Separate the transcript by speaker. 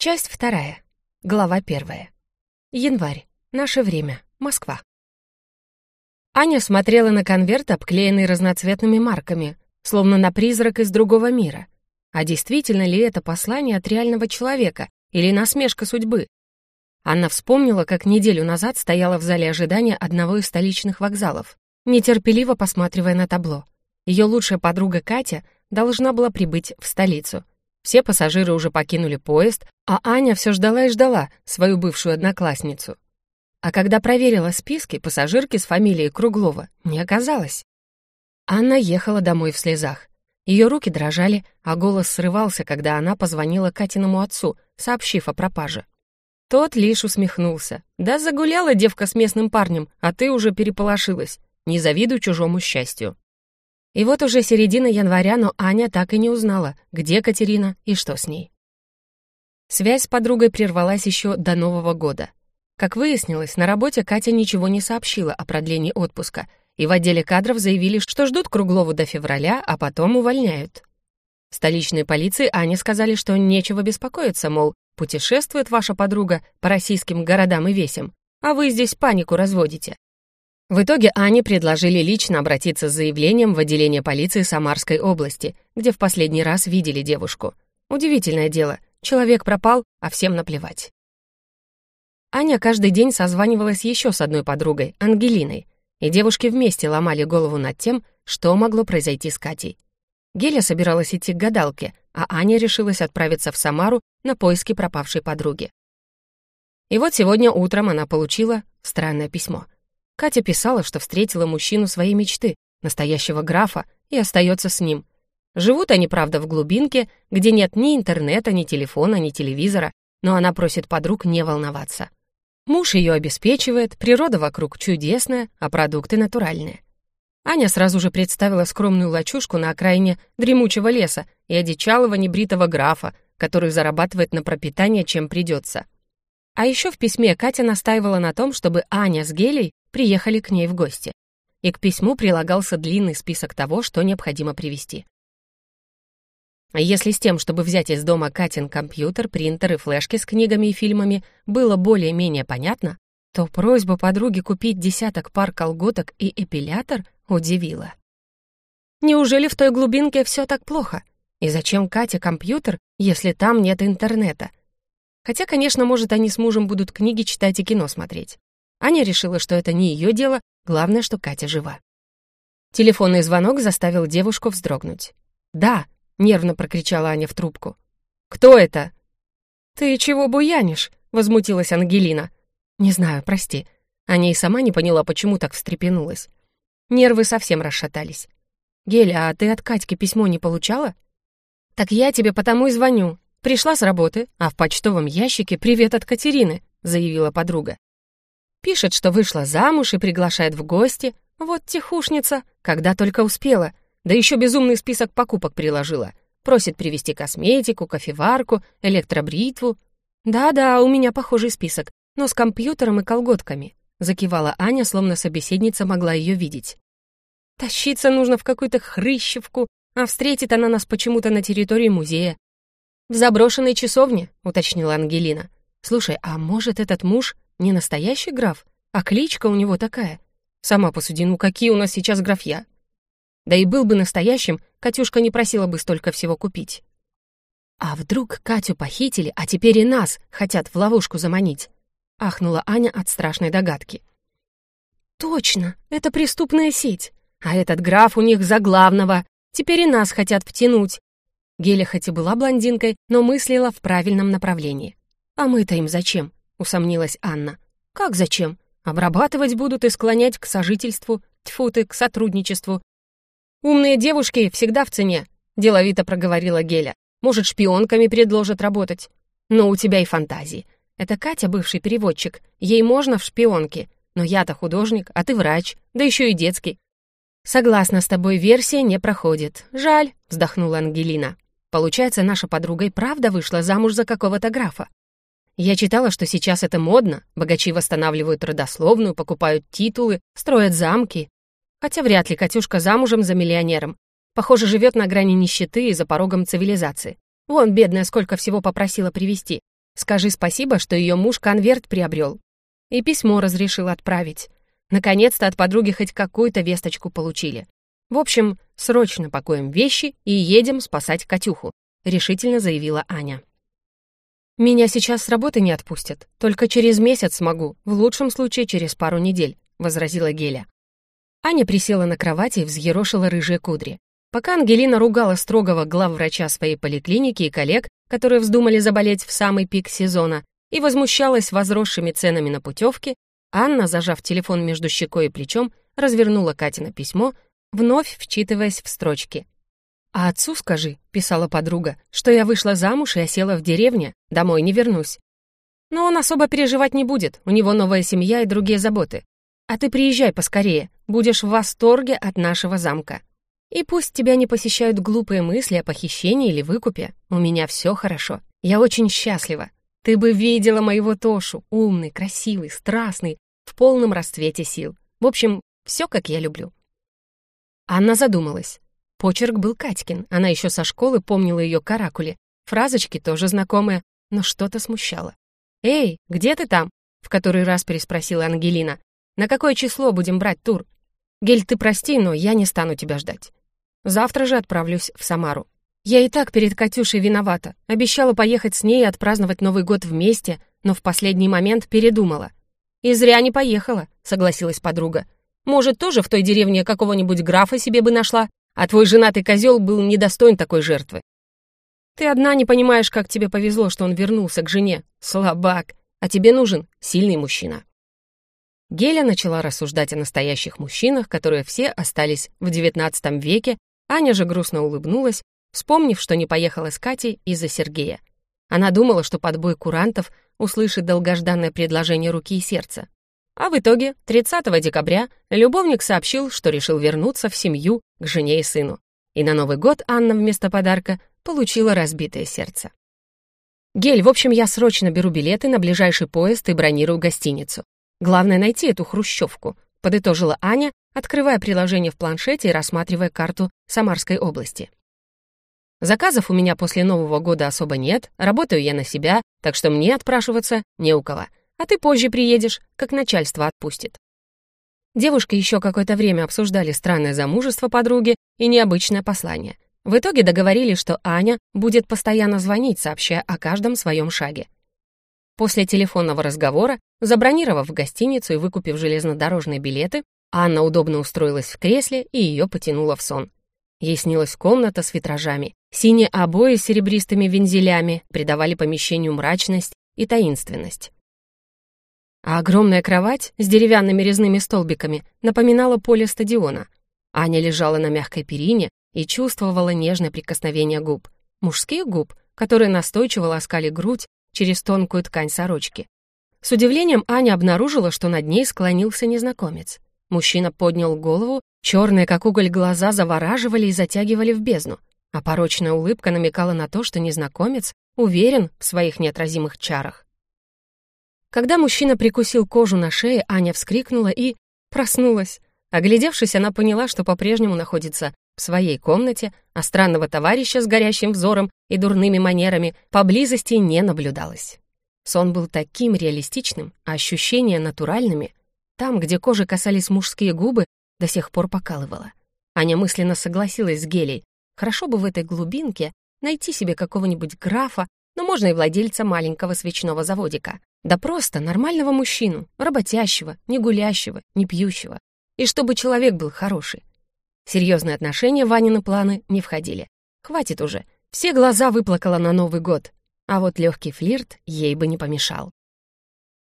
Speaker 1: Часть вторая. Глава первая. Январь. Наше время. Москва. Аня смотрела на конверт, обклеенный разноцветными марками, словно на призрак из другого мира. А действительно ли это послание от реального человека или насмешка судьбы? Анна вспомнила, как неделю назад стояла в зале ожидания одного из столичных вокзалов, нетерпеливо посматривая на табло. Ее лучшая подруга Катя должна была прибыть в столицу — все пассажиры уже покинули поезд, а Аня все ждала и ждала свою бывшую одноклассницу. А когда проверила списки, пассажирки с фамилией Круглова не оказалось. Анна ехала домой в слезах. Ее руки дрожали, а голос срывался, когда она позвонила Катиному отцу, сообщив о пропаже. Тот лишь усмехнулся. «Да загуляла девка с местным парнем, а ты уже переполошилась. Не завидуй чужому счастью». И вот уже середина января, но Аня так и не узнала, где Катерина и что с ней. Связь с подругой прервалась еще до Нового года. Как выяснилось, на работе Катя ничего не сообщила о продлении отпуска, и в отделе кадров заявили, что ждут Круглову до февраля, а потом увольняют. В столичной полиции Ане сказали, что нечего беспокоиться, мол, путешествует ваша подруга по российским городам и весям, а вы здесь панику разводите. В итоге Ане предложили лично обратиться с заявлением в отделение полиции Самарской области, где в последний раз видели девушку. Удивительное дело, человек пропал, а всем наплевать. Аня каждый день созванивалась еще с одной подругой, Ангелиной, и девушки вместе ломали голову над тем, что могло произойти с Катей. Геля собиралась идти к гадалке, а Аня решилась отправиться в Самару на поиски пропавшей подруги. И вот сегодня утром она получила странное письмо — Катя писала, что встретила мужчину своей мечты, настоящего графа, и остается с ним. Живут они, правда, в глубинке, где нет ни интернета, ни телефона, ни телевизора, но она просит подруг не волноваться. Муж ее обеспечивает, природа вокруг чудесная, а продукты натуральные. Аня сразу же представила скромную лачушку на окраине дремучего леса и одичалого небритого графа, который зарабатывает на пропитание, чем придется. А еще в письме Катя настаивала на том, чтобы Аня с Гелей приехали к ней в гости. И к письму прилагался длинный список того, что необходимо привезти. Если с тем, чтобы взять из дома Катин компьютер, принтер и флешки с книгами и фильмами, было более-менее понятно, то просьба подруги купить десяток пар колготок и эпилятор удивила. Неужели в той глубинке все так плохо? И зачем Кате компьютер, если там нет интернета? Хотя, конечно, может, они с мужем будут книги читать и кино смотреть. Аня решила, что это не ее дело, главное, что Катя жива. Телефонный звонок заставил девушку вздрогнуть. «Да», — нервно прокричала Аня в трубку. «Кто это?» «Ты чего буянишь?» — возмутилась Ангелина. «Не знаю, прости». Аня и сама не поняла, почему так встрепенулась. Нервы совсем расшатались. «Геля, а ты от Катьки письмо не получала?» «Так я тебе потому и звоню. «Пришла с работы, а в почтовом ящике привет от Катерины», — заявила подруга. Пишет, что вышла замуж и приглашает в гости. Вот тихушница, когда только успела. Да еще безумный список покупок приложила. Просит привезти косметику, кофеварку, электробритву. «Да-да, у меня похожий список, но с компьютером и колготками», — закивала Аня, словно собеседница могла ее видеть. «Тащиться нужно в какую-то хрыщевку, а встретит она нас почему-то на территории музея. «В заброшенной часовне», — уточнила Ангелина. «Слушай, а может, этот муж не настоящий граф, а кличка у него такая? Сама посуди, ну какие у нас сейчас графья?» Да и был бы настоящим, Катюшка не просила бы столько всего купить. «А вдруг Катю похитили, а теперь и нас хотят в ловушку заманить?» — ахнула Аня от страшной догадки. «Точно, это преступная сеть. А этот граф у них за главного. Теперь и нас хотят втянуть. Геля хоть и была блондинкой, но мыслила в правильном направлении. «А мы-то им зачем?» — усомнилась Анна. «Как зачем? Обрабатывать будут и склонять к сожительству, тьфу ты, к сотрудничеству». «Умные девушки всегда в цене», — деловито проговорила Геля. «Может, шпионками предложат работать?» «Но у тебя и фантазии. Это Катя, бывший переводчик. Ей можно в шпионке. Но я-то художник, а ты врач, да еще и детский. «Согласна с тобой, версия не проходит. Жаль», — вздохнула Ангелина. Получается, наша подруга и правда вышла замуж за какого-то графа. Я читала, что сейчас это модно. Богачи восстанавливают родословную, покупают титулы, строят замки. Хотя вряд ли Катюшка замужем за миллионером. Похоже, живет на грани нищеты и за порогом цивилизации. Вон, бедная, сколько всего попросила привезти. Скажи спасибо, что ее муж конверт приобрел. И письмо разрешил отправить. Наконец-то от подруги хоть какую-то весточку получили. В общем, срочно пакуем вещи и едем спасать Катюху», — решительно заявила Аня. «Меня сейчас с работы не отпустят. Только через месяц смогу, в лучшем случае через пару недель», — возразила Геля. Аня присела на кровати и взъерошила рыжие кудри. Пока Ангелина ругала строгого главврача своей поликлиники и коллег, которые вздумали заболеть в самый пик сезона, и возмущалась возросшими ценами на путевки, Анна, зажав телефон между щекой и плечом, развернула Катина письмо, вновь вчитываясь в строчки. «А отцу скажи», — писала подруга, «что я вышла замуж и осела в деревне, домой не вернусь. Но он особо переживать не будет, у него новая семья и другие заботы. А ты приезжай поскорее, будешь в восторге от нашего замка. И пусть тебя не посещают глупые мысли о похищении или выкупе, у меня все хорошо, я очень счастлива, ты бы видела моего Тошу, умный, красивый, страстный, в полном расцвете сил. В общем, все, как я люблю». Анна задумалась. Почерк был Катькин, она еще со школы помнила ее каракули. Фразочки тоже знакомые, но что-то смущало. «Эй, где ты там?» — в который раз переспросила Ангелина. «На какое число будем брать тур?» «Гель, ты прости, но я не стану тебя ждать. Завтра же отправлюсь в Самару. Я и так перед Катюшей виновата. Обещала поехать с ней и отпраздновать Новый год вместе, но в последний момент передумала. «И зря не поехала», — согласилась подруга. «Может, тоже в той деревне какого-нибудь графа себе бы нашла, а твой женатый козел был недостоин такой жертвы». «Ты одна не понимаешь, как тебе повезло, что он вернулся к жене. Слабак. А тебе нужен сильный мужчина». Геля начала рассуждать о настоящих мужчинах, которые все остались в XIX веке, Аня же грустно улыбнулась, вспомнив, что не поехала с Катей из-за Сергея. Она думала, что под бой курантов услышит долгожданное предложение руки и сердца. А в итоге, 30 декабря, любовник сообщил, что решил вернуться в семью к жене и сыну. И на Новый год Анна вместо подарка получила разбитое сердце. «Гель, в общем, я срочно беру билеты на ближайший поезд и бронирую гостиницу. Главное найти эту хрущевку», — подытожила Аня, открывая приложение в планшете и рассматривая карту Самарской области. Заказов у меня после Нового года особо нет, работаю я на себя, так что мне отпрашиваться не у кого. А ты позже приедешь, как начальство отпустит». Девушки еще какое-то время обсуждали странное замужество подруги и необычное послание. В итоге договорились, что Аня будет постоянно звонить, сообщая о каждом своем шаге. После телефонного разговора, забронировав гостиницу и выкупив железнодорожные билеты, Анна удобно устроилась в кресле и ее потянула в сон. Ей снилась комната с витражами. Синие обои с серебристыми вензелями придавали помещению мрачность и таинственность. А огромная кровать с деревянными резными столбиками напоминала поле стадиона. Аня лежала на мягкой перине и чувствовала нежное прикосновение губ. Мужских губ, которые настойчиво ласкали грудь через тонкую ткань сорочки. С удивлением Аня обнаружила, что над ней склонился незнакомец. Мужчина поднял голову, черные, как уголь, глаза завораживали и затягивали в бездну, а порочная улыбка намекала на то, что незнакомец уверен в своих неотразимых чарах. Когда мужчина прикусил кожу на шее, Аня вскрикнула и проснулась. Оглядевшись, она поняла, что по-прежнему находится в своей комнате, а странного товарища с горящим взором и дурными манерами поблизости не наблюдалось. Сон был таким реалистичным, а ощущения натуральными, там, где кожи касались мужские губы, до сих пор покалывало. Аня мысленно согласилась с Гелей. Хорошо бы в этой глубинке найти себе какого-нибудь графа, но можно и владельца маленького свечного заводика. Да просто нормального мужчину, работящего, не гулящего, не пьющего. И чтобы человек был хороший. Серьезные отношения Ванины планы не входили. Хватит уже. Все глаза выплакала на Новый год. А вот легкий флирт ей бы не помешал.